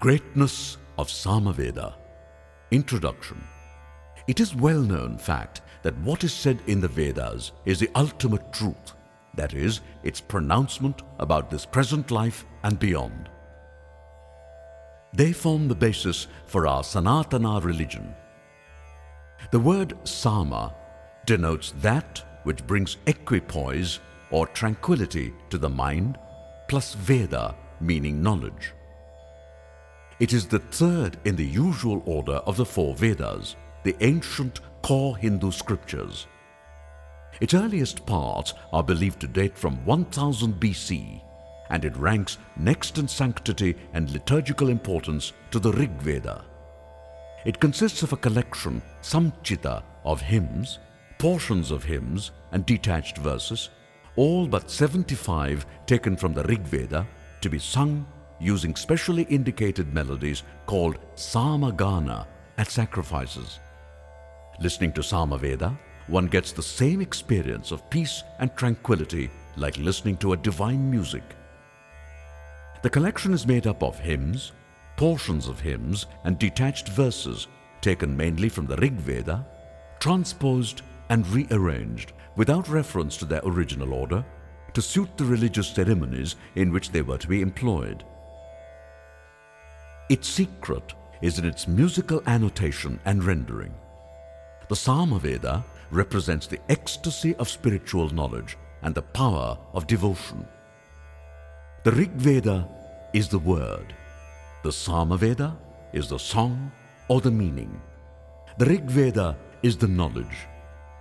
Greatness of Samaveda Introduction It is well known fact that what is said in the Vedas is the ultimate truth, that is, its pronouncement about this present life and beyond. They form the basis for our Sanatana religion. The word Sama denotes that which brings equipoise or tranquility to the mind, plus Veda, meaning knowledge. It is the third in the usual order of the four Vedas, the ancient core Hindu scriptures. Its earliest parts are believed to date from 1000 BC, and it ranks next in sanctity and liturgical importance to the Rig Veda. It consists of a collection, samhita, of hymns, portions of hymns, and detached verses, all but 75 taken from the Rig Veda to be sung using specially indicated melodies called samagana at sacrifices. Listening to Samaveda, one gets the same experience of peace and tranquility like listening to a divine music. The collection is made up of hymns, portions of hymns, and detached verses taken mainly from the Rig Veda, transposed and rearranged without reference to their original order to suit the religious ceremonies in which they were to be employed. Its secret is in its musical annotation and rendering. The Samaveda represents the ecstasy of spiritual knowledge and the power of devotion. The Rig Veda is the word. The Samaveda is the song or the meaning. The Rig Veda is the knowledge.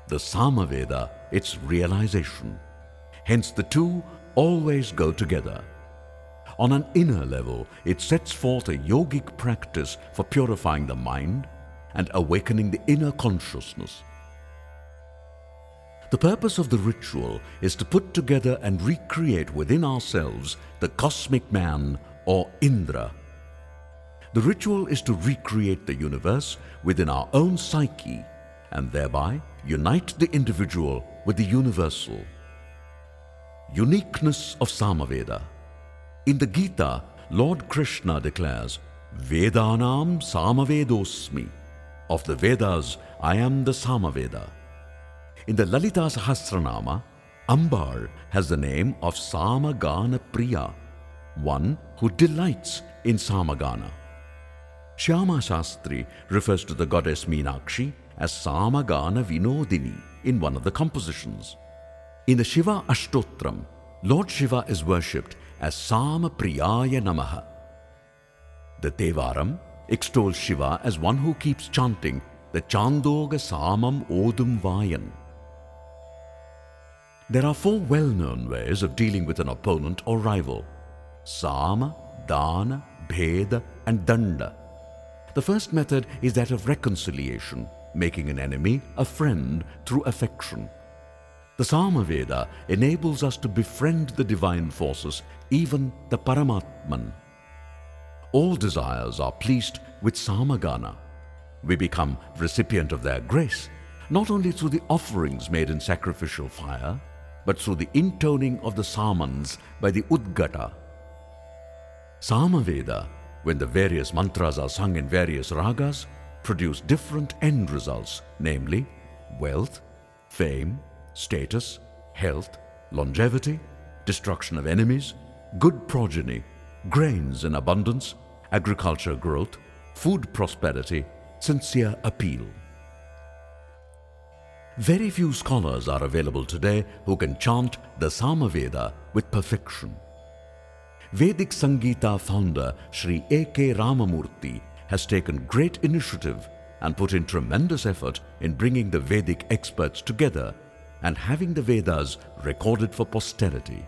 The Samaveda, its realization. Hence the two always go together. On an inner level, it sets forth a yogic practice for purifying the mind and awakening the inner consciousness. The purpose of the ritual is to put together and recreate within ourselves the cosmic man or Indra. The ritual is to recreate the universe within our own psyche and thereby unite the individual with the universal. Uniqueness of Samaveda. In the Gita, Lord Krishna declares, Vedanam Samavedosmi. Of the Vedas, I am the Samaveda. In the Lalita Sahasranama, Amba has the name of Samagana Priya, one who delights in Samagana. Shyama Shastri refers to the goddess Meenakshi as Samagana Vinodini in one of the compositions. In the Shiva Ashtotram, Lord Shiva is worshipped as Sama Priyaya Namaha. The Devaram extols Shiva as one who keeps chanting the Chandoga Samam Odum Vayan. There are four well-known ways of dealing with an opponent or rival. Sama, Dana, Bheda and Danda. The first method is that of reconciliation, making an enemy a friend through affection. The Samaveda enables us to befriend the divine forces, even the Paramatman. All desires are pleased with Samagana. We become recipient of their grace, not only through the offerings made in sacrificial fire, but through the intoning of the samans by the Udgata. Samaveda, when the various mantras are sung in various ragas, produce different end results, namely wealth, fame, status, health, longevity, destruction of enemies, good progeny, grains in abundance, agriculture growth, food prosperity, sincere appeal. Very few scholars are available today who can chant the Samaveda with perfection. Vedic Sangeeta founder Sri A.K. Ramamurthy has taken great initiative and put in tremendous effort in bringing the Vedic experts together and having the Vedas recorded for posterity.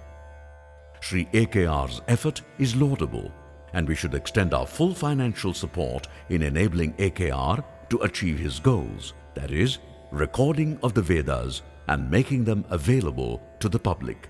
Sri AKR's effort is laudable and we should extend our full financial support in enabling AKR to achieve his goals, that is, recording of the Vedas and making them available to the public.